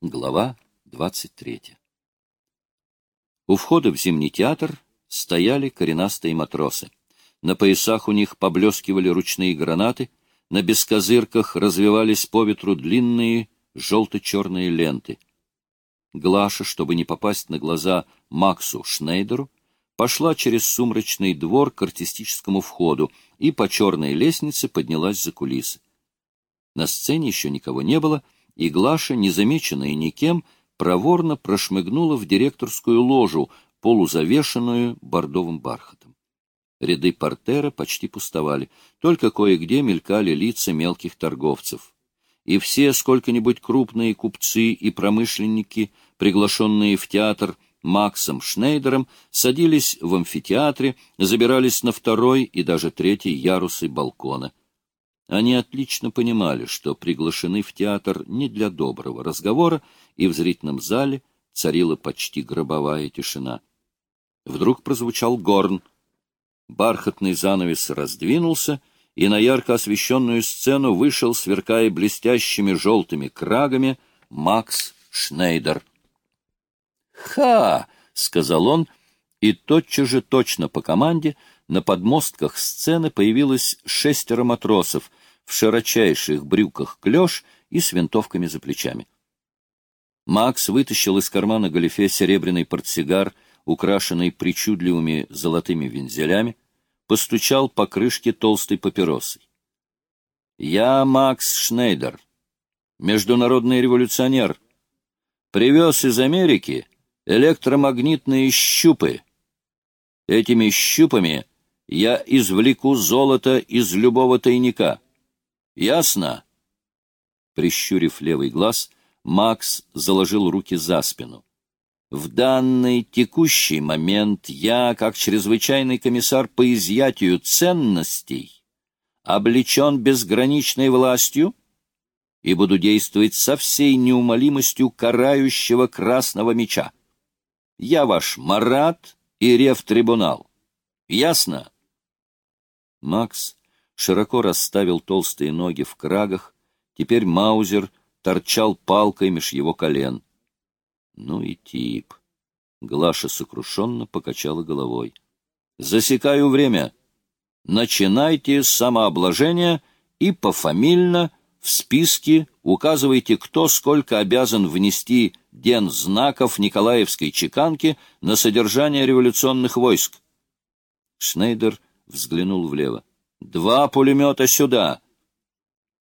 Глава 23 У входа в Зимний театр стояли коренастые матросы. На поясах у них поблескивали ручные гранаты, на бескозырках развивались по ветру длинные желто-черные ленты. Глаша, чтобы не попасть на глаза Максу Шнейдеру, пошла через сумрачный двор к артистическому входу и по черной лестнице поднялась за кулисы. На сцене еще никого не было — и Глаша, незамеченная никем, проворно прошмыгнула в директорскую ложу, полузавешенную бордовым бархатом. Ряды портера почти пустовали, только кое-где мелькали лица мелких торговцев. И все сколько-нибудь крупные купцы и промышленники, приглашенные в театр Максом Шнейдером, садились в амфитеатре, забирались на второй и даже третий ярусы балкона. Они отлично понимали, что приглашены в театр не для доброго разговора, и в зрительном зале царила почти гробовая тишина. Вдруг прозвучал горн. Бархатный занавес раздвинулся, и на ярко освещенную сцену вышел, сверкая блестящими желтыми крагами, Макс Шнейдер. «Ха!» — сказал он, и тотчас же точно по команде на подмостках сцены появилось шестеро матросов в широчайших брюках клеш и с винтовками за плечами. Макс вытащил из кармана галифе серебряный портсигар, украшенный причудливыми золотыми вензелями, постучал по крышке толстой папиросой. «Я Макс Шнейдер, международный революционер. Привез из Америки электромагнитные щупы. Этими щупами я извлеку золото из любого тайника. Ясно?» Прищурив левый глаз, Макс заложил руки за спину. «В данный текущий момент я, как чрезвычайный комиссар по изъятию ценностей, облечен безграничной властью и буду действовать со всей неумолимостью карающего красного меча. Я ваш Марат и Рев-трибунал. Ясно?» Макс широко расставил толстые ноги в крагах, теперь Маузер торчал палкой меж его колен. Ну и тип. Глаша сокрушенно покачала головой. «Засекаю время. Начинайте с самообложения и пофамильно в списке указывайте, кто сколько обязан внести ден знаков Николаевской чеканки на содержание революционных войск. Шнейдер взглянул влево. «Два пулемета сюда!»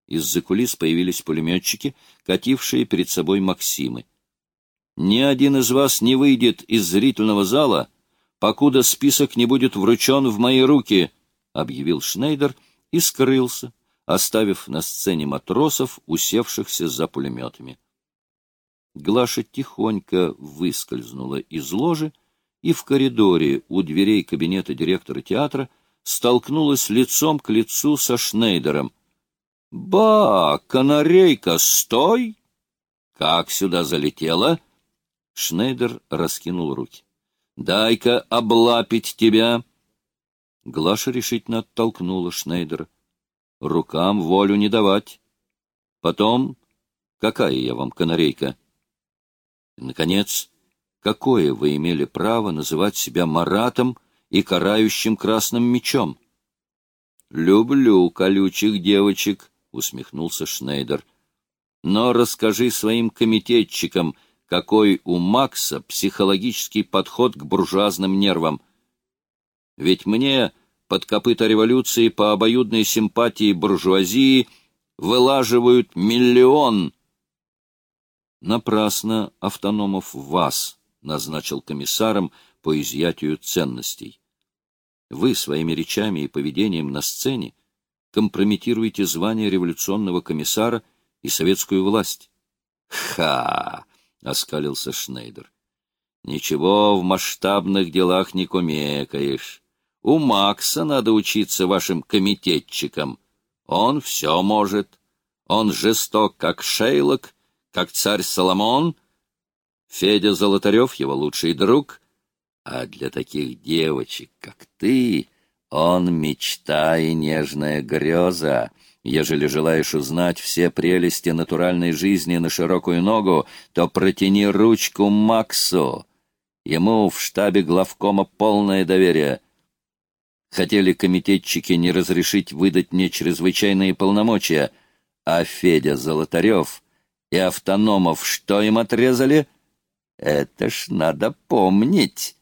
Из-за кулис появились пулеметчики, катившие перед собой Максимы. «Ни один из вас не выйдет из зрительного зала, покуда список не будет вручен в мои руки», — объявил Шнейдер и скрылся, оставив на сцене матросов, усевшихся за пулеметами. Глаша тихонько выскользнула из ложи и в коридоре у дверей кабинета директора театра столкнулась лицом к лицу со Шнейдером. «Ба, канарейка, стой!» «Как сюда залетела?» Шнейдер раскинул руки. «Дай-ка облапить тебя!» Глаша решительно оттолкнула Шнейдера. «Рукам волю не давать. Потом, какая я вам канарейка?» Наконец, какое вы имели право называть себя Маратом и карающим красным мечом? — Люблю колючих девочек, — усмехнулся Шнейдер. — Но расскажи своим комитетчикам, какой у Макса психологический подход к буржуазным нервам. Ведь мне под копыта революции по обоюдной симпатии буржуазии вылаживают миллион Напрасно Автономов вас назначил комиссаром по изъятию ценностей. Вы своими речами и поведением на сцене компрометируете звание революционного комиссара и советскую власть. «Ха!» — оскалился Шнейдер. «Ничего в масштабных делах не кумекаешь. У Макса надо учиться вашим комитетчикам. Он все может. Он жесток, как Шейлок, как царь Соломон, Федя Золотарев — его лучший друг, а для таких девочек, как ты, он мечта и нежная греза, Ежели желаешь узнать все прелести натуральной жизни на широкую ногу, то протяни ручку Максу. Ему в штабе главкома полное доверие. Хотели комитетчики не разрешить выдать мне чрезвычайные полномочия, а Федя Золотарев и Автономов что им отрезали? Это ж надо помнить.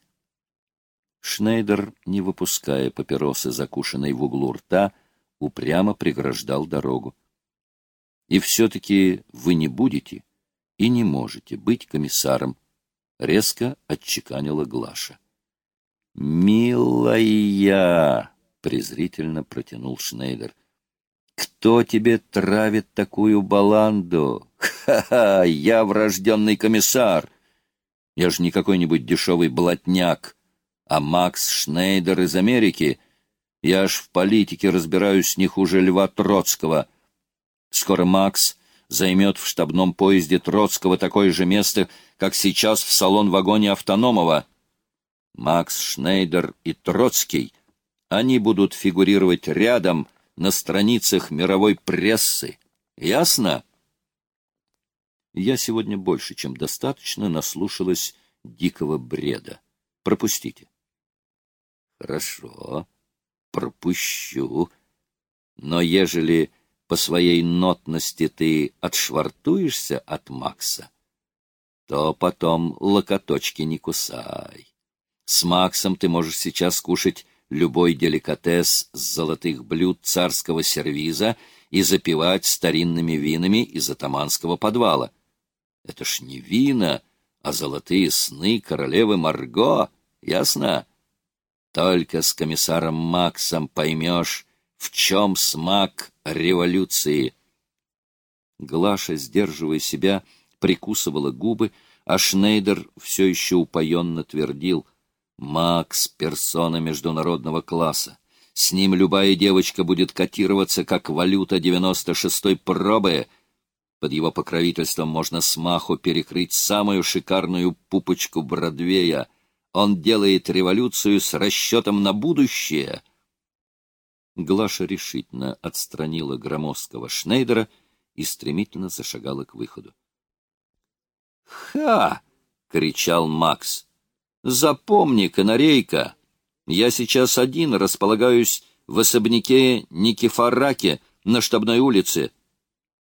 Шнейдер, не выпуская папиросы, закушенной в углу рта, упрямо преграждал дорогу. И все-таки вы не будете и не можете быть комиссаром, — резко отчеканила Глаша. — Милая! — презрительно протянул Шнейдер. — Кто тебе травит такую баланду? Ха-ха! Я врожденный комиссар! Я же не какой-нибудь дешевый блатняк, а Макс Шнейдер из Америки. Я аж в политике разбираюсь не хуже Льва Троцкого. Скоро Макс займет в штабном поезде Троцкого такое же место, как сейчас в салон-вагоне Автономова. Макс Шнейдер и Троцкий, они будут фигурировать рядом на страницах мировой прессы. Ясно? Я сегодня больше, чем достаточно наслушалась дикого бреда. Пропустите. Хорошо, пропущу. Но ежели по своей нотности ты отшвартуешься от Макса, то потом локоточки не кусай. С Максом ты можешь сейчас кушать любой деликатес с золотых блюд царского сервиза и запивать старинными винами из атаманского подвала. Это ж не вина, а золотые сны королевы Марго, ясно? Только с комиссаром Максом поймешь, в чем смак революции. Глаша, сдерживая себя, прикусывала губы, а Шнейдер все еще упоенно твердил «Макс — персона международного класса. С ним любая девочка будет котироваться как валюта девяносто шестой пробы. Под его покровительством можно смаху перекрыть самую шикарную пупочку Бродвея. Он делает революцию с расчетом на будущее». Глаша решительно отстранила громоздкого Шнейдера и стремительно зашагала к выходу. «Ха!» — кричал Макс. «Запомни, канарейка, я сейчас один располагаюсь в особняке Никифораке на штабной улице.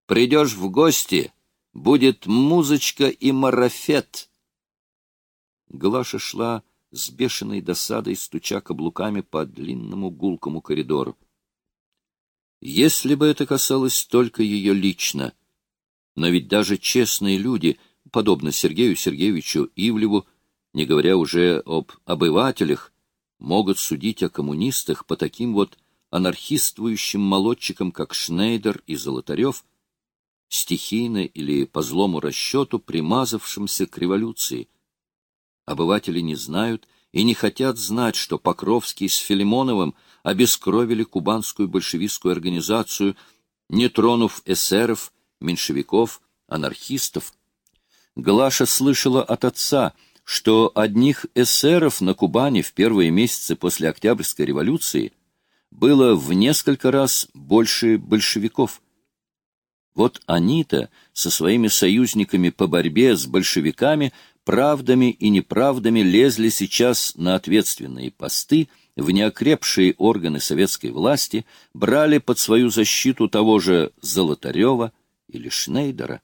Придешь в гости, будет музычка и марафет». Глаша шла с бешеной досадой, стуча каблуками по длинному гулкому коридору. Если бы это касалось только ее лично, но ведь даже честные люди — подобно Сергею Сергеевичу Ивлеву, не говоря уже об обывателях, могут судить о коммунистах по таким вот анархистствующим молодчикам, как Шнейдер и Золотарев, стихийно или по злому расчету примазавшимся к революции. Обыватели не знают и не хотят знать, что Покровский с Филимоновым обескровили кубанскую большевистскую организацию, не тронув эсеров, меньшевиков, анархистов, Глаша слышала от отца, что одних эсеров на Кубани в первые месяцы после Октябрьской революции было в несколько раз больше большевиков. Вот они-то со своими союзниками по борьбе с большевиками правдами и неправдами лезли сейчас на ответственные посты, в неокрепшие органы советской власти, брали под свою защиту того же Золотарева или Шнейдера.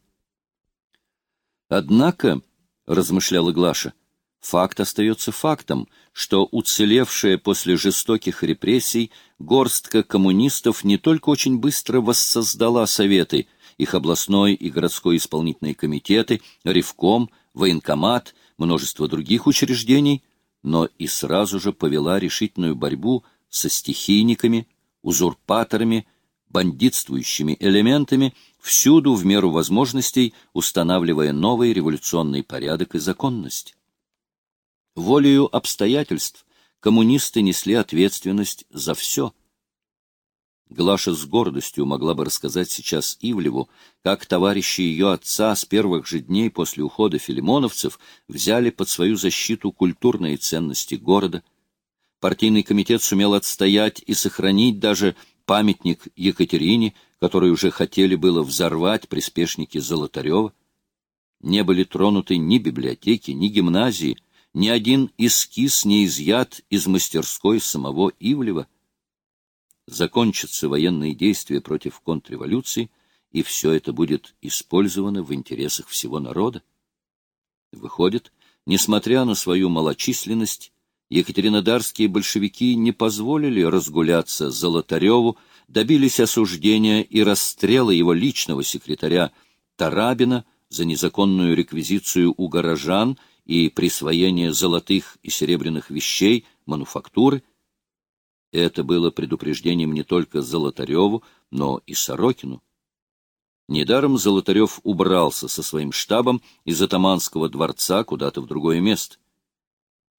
Однако, — размышляла Глаша, — факт остается фактом, что уцелевшая после жестоких репрессий горстка коммунистов не только очень быстро воссоздала Советы, их областной и городской исполнительные комитеты, Ревком, военкомат, множество других учреждений, но и сразу же повела решительную борьбу со стихийниками, узурпаторами, бандитствующими элементами, всюду в меру возможностей устанавливая новый революционный порядок и законность. Волею обстоятельств коммунисты несли ответственность за все. Глаша с гордостью могла бы рассказать сейчас Ивлеву, как товарищи ее отца с первых же дней после ухода филимоновцев взяли под свою защиту культурные ценности города. Партийный комитет сумел отстоять и сохранить даже памятник Екатерине, который уже хотели было взорвать приспешники Золотарева. Не были тронуты ни библиотеки, ни гимназии, ни один эскиз не изъят из мастерской самого Ивлева. Закончатся военные действия против контрреволюции, и все это будет использовано в интересах всего народа. Выходит, несмотря на свою малочисленность, екатеринодарские большевики не позволили разгуляться Золотареву, добились осуждения и расстрела его личного секретаря Тарабина за незаконную реквизицию у горожан и присвоение золотых и серебряных вещей, мануфактуры. Это было предупреждением не только Золотареву, но и Сорокину. Недаром Золотарев убрался со своим штабом из атаманского дворца куда-то в другое место.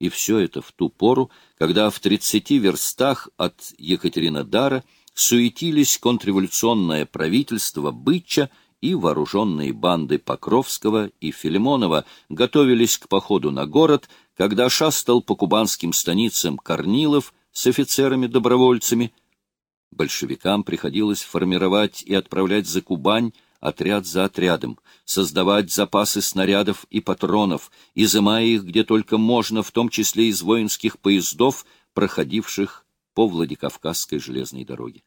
И все это в ту пору, когда в тридцати верстах от Екатеринодара суетились контрреволюционное правительство Быча и вооруженные банды Покровского и Филимонова готовились к походу на город, когда шастал по кубанским станицам Корнилов с офицерами-добровольцами. Большевикам приходилось формировать и отправлять за Кубань отряд за отрядом, создавать запасы снарядов и патронов, изымая их где только можно, в том числе из воинских поездов, проходивших по Владикавказской железной дороге.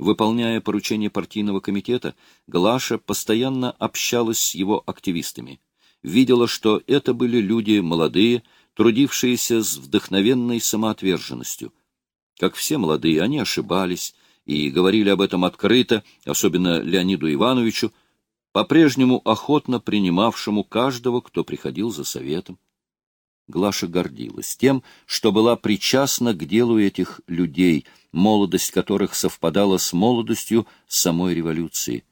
Выполняя поручения партийного комитета, Глаша постоянно общалась с его активистами. Видела, что это были люди молодые, трудившиеся с вдохновенной самоотверженностью. Как все молодые, они ошибались и говорили об этом открыто, особенно Леониду Ивановичу, по-прежнему охотно принимавшему каждого, кто приходил за советом. Глаша гордилась тем, что была причастна к делу этих людей, молодость которых совпадала с молодостью самой революции.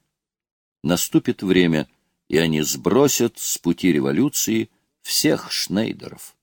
Наступит время, и они сбросят с пути революции всех Шнейдеров.